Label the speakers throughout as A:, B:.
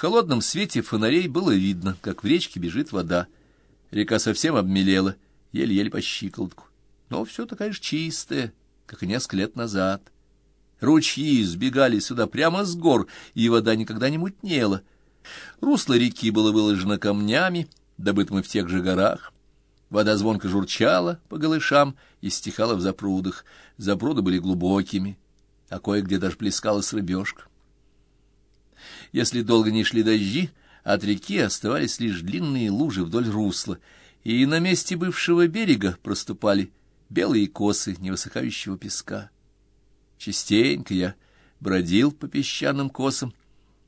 A: холодном свете фонарей было видно, как в речке бежит вода. Река совсем обмелела, еле-еле по щиколотку. Но все такая же чистая, как и несколько лет назад. Ручьи сбегали сюда прямо с гор, и вода никогда не мутнела. Русло реки было выложено камнями, добытыми в тех же горах. Вода звонко журчала по голышам и стихала в запрудах. Запруды были глубокими, а кое-где даже плескалась рыбешка. Если долго не шли дожди, от реки оставались лишь длинные лужи вдоль русла, и на месте бывшего берега проступали белые косы невысыхающего песка. Частенько я бродил по песчаным косам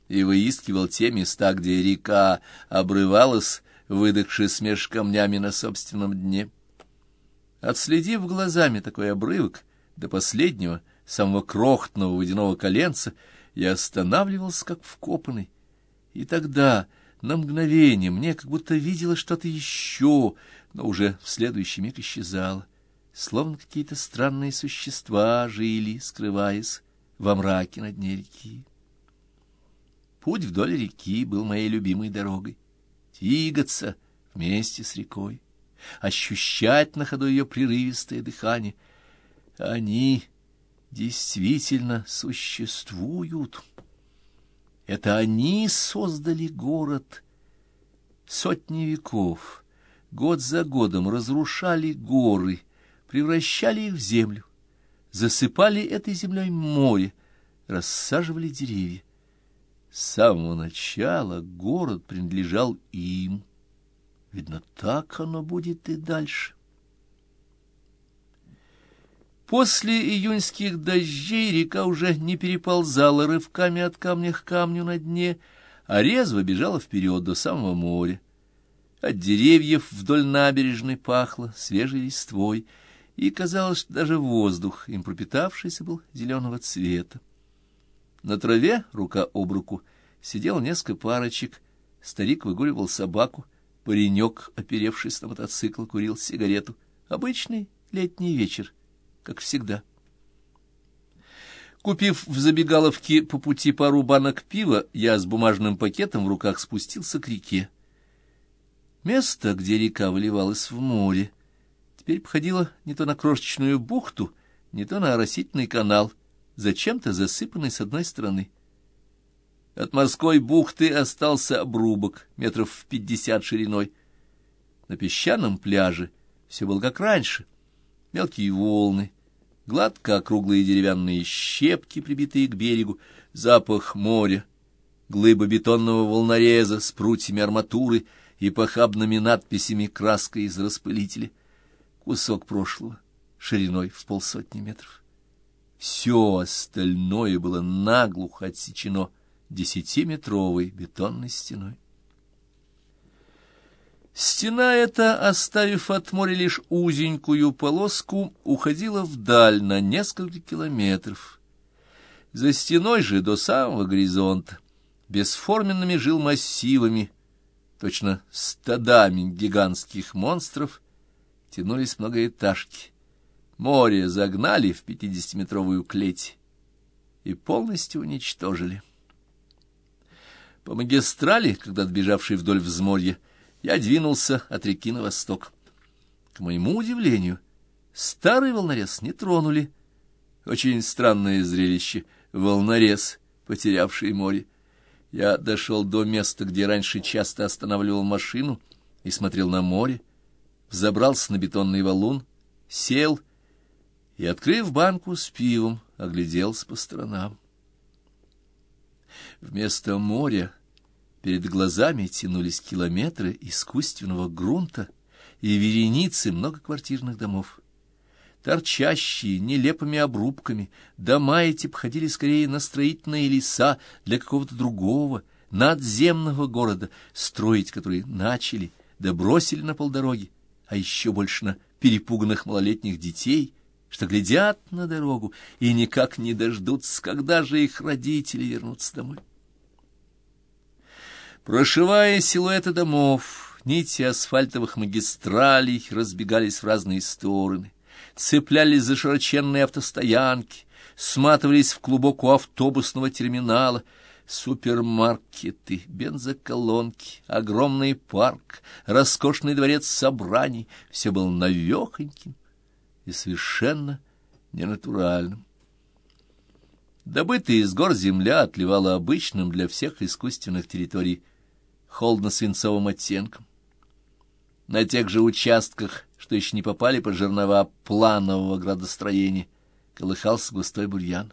A: и выискивал те места, где река обрывалась, выдохшись меж камнями на собственном дне. Отследив глазами такой обрывок до последнего, самого крохотного водяного коленца, я останавливался, как вкопанный. И тогда, на мгновение, мне как будто виделось что-то еще, но уже в следующий миг исчезало, словно какие-то странные существа жили, скрываясь во мраке на дне реки. Путь вдоль реки был моей любимой дорогой. Двигаться вместе с рекой, ощущать на ходу ее прерывистое дыхание. Они действительно существуют. Это они создали город. Сотни веков, год за годом разрушали горы, превращали их в землю, засыпали этой землей море, рассаживали деревья. С самого начала город принадлежал им. Видно, так оно будет и дальше. После июньских дождей река уже не переползала рывками от камня к камню на дне, а резво бежала вперед до самого моря. От деревьев вдоль набережной пахло свежей листвой, и казалось, что даже воздух, им пропитавшийся, был зеленого цвета. На траве, рука об руку, сидел несколько парочек, старик выгуливал собаку, паренек, оперевшись на мотоцикл, курил сигарету. Обычный летний вечер — как всегда. Купив в забегаловке по пути пару банок пива, я с бумажным пакетом в руках спустился к реке. Место, где река выливалась в море, теперь походило не то на крошечную бухту, не то на оросительный канал, зачем-то засыпанный с одной стороны. От морской бухты остался обрубок, метров в пятьдесят шириной. На песчаном пляже все было как раньше мелкие волны, гладко округлые деревянные щепки, прибитые к берегу, запах моря, глыба бетонного волнореза с прутьями арматуры и похабными надписями краской из распылителя, кусок прошлого, шириной в полсотни метров. Все остальное было наглухо отсечено десятиметровой бетонной стеной. Стена эта, оставив от моря лишь узенькую полоску, уходила вдаль на несколько километров. За стеной же до самого горизонта, бесформенными жил массивами, точно стадами гигантских монстров, тянулись многоэтажки. Море загнали в пятидесятиметровую клеть и полностью уничтожили. По магистрали, когда отбежавший вдоль взморья, я двинулся от реки на восток. К моему удивлению, старый волнорез не тронули. Очень странное зрелище — волнорез, потерявший море. Я дошел до места, где раньше часто останавливал машину и смотрел на море, взобрался на бетонный валун, сел и, открыв банку с пивом, огляделся по сторонам. Вместо моря Перед глазами тянулись километры искусственного грунта и вереницы многоквартирных домов. Торчащие нелепыми обрубками, дома эти походили скорее на строительные леса для какого-то другого, надземного города, строить который начали, да бросили на полдороги, а еще больше на перепуганных малолетних детей, что глядят на дорогу и никак не дождутся, когда же их родители вернутся домой. Прошивая силуэты домов, нити асфальтовых магистралей разбегались в разные стороны, цеплялись за широченные автостоянки, сматывались в клубок у автобусного терминала, Супермаркеты, бензоколонки, огромный парк, роскошный дворец собраний — все было навехоньким и совершенно ненатуральным. Добытая из гор земля отливала обычным для всех искусственных территорий холодно-свинцовым оттенком. На тех же участках, что еще не попали под жернова планового градостроения, колыхался густой бурьян.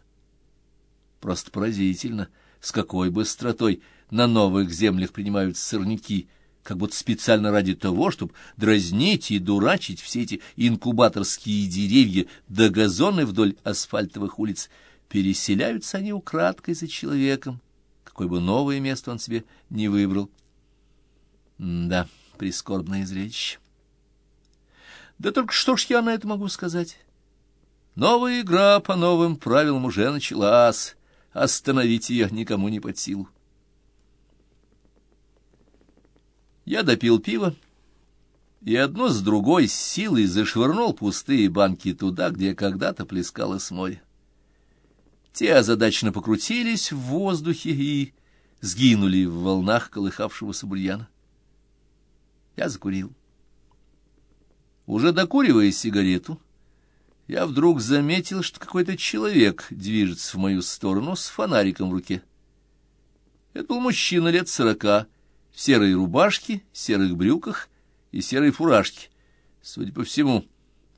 A: Просто поразительно, с какой быстротой на новых землях принимаются сорняки, как будто специально ради того, чтобы дразнить и дурачить все эти инкубаторские деревья да газоны вдоль асфальтовых улиц. Переселяются они украдкой за человеком, какое бы новое место он себе не выбрал. Да, прискорбное зрелище. Да только что ж я на это могу сказать? Новая игра по новым правилам уже началась. Остановить ее никому не под силу. Я допил пиво и одно с другой с силой зашвырнул пустые банки туда, где когда-то плескалось море. Те озадаченно покрутились в воздухе и сгинули в волнах колыхавшегося бурьяна. Я закурил. Уже докуривая сигарету, я вдруг заметил, что какой-то человек движется в мою сторону с фонариком в руке. Это был мужчина лет сорока, в серой рубашке, серых брюках и серой фуражке. Судя по всему,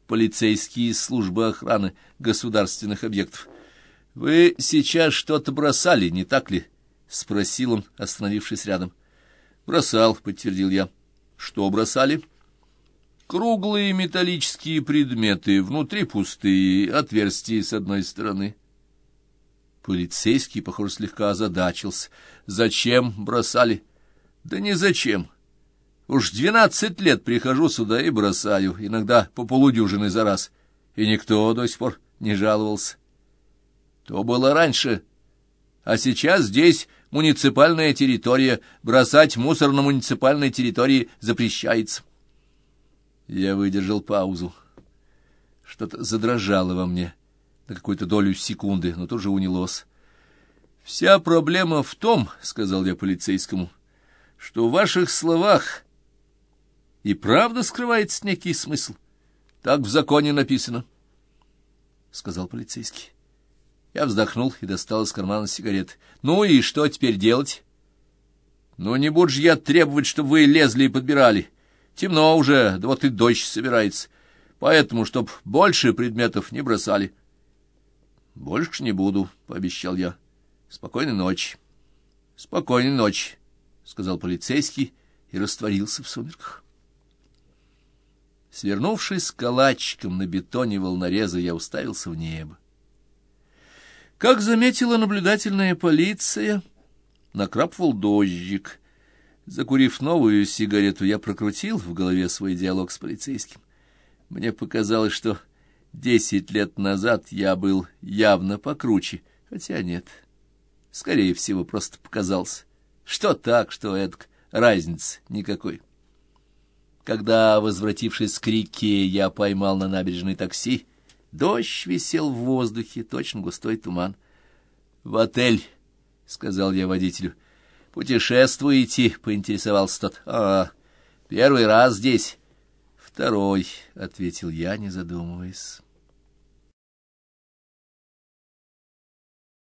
A: полицейские службы охраны государственных объектов. — Вы сейчас что-то бросали, не так ли? — спросил он, остановившись рядом. — Бросал, — подтвердил я. — Что бросали? — Круглые металлические предметы, внутри пустые, отверстия с одной стороны. Полицейский, похоже, слегка озадачился. Зачем бросали? Да не зачем. Уж двенадцать лет прихожу сюда и бросаю, иногда по полудюжины за раз, и никто до сих пор не жаловался. То было раньше, а сейчас здесь муниципальная территория, бросать мусор на муниципальной территории запрещается. Я выдержал паузу. Что-то задрожало во мне на какую-то долю секунды, но тут же унялось. «Вся проблема в том, — сказал я полицейскому, — что в ваших словах и правда скрывается некий смысл. Так в законе написано, — сказал полицейский. Я вздохнул и достал из кармана сигарет. «Ну и что теперь делать?» «Ну, не буду же я требовать, чтобы вы лезли и подбирали. Темно уже, да вот и дождь собирается. Поэтому, чтоб больше предметов не бросали. — Больше не буду, — пообещал я. — Спокойной ночи. — Спокойной ночи, — сказал полицейский и растворился в сумерках. Свернувшись калачиком на бетоне волнореза, я уставился в небо. Как заметила наблюдательная полиция, накрапывал дождик — Закурив новую сигарету, я прокрутил в голове свой диалог с полицейским. Мне показалось, что десять лет назад я был явно покруче, хотя нет. Скорее всего, просто показался. Что так, что эдак, разницы никакой. Когда, возвратившись к реке, я поймал на набережной такси, дождь висел в воздухе, точно густой туман. — В отель, — сказал я водителю, — «Путешествуете?» — поинтересовался тот. «А, первый раз здесь». «Второй», — ответил я, не задумываясь.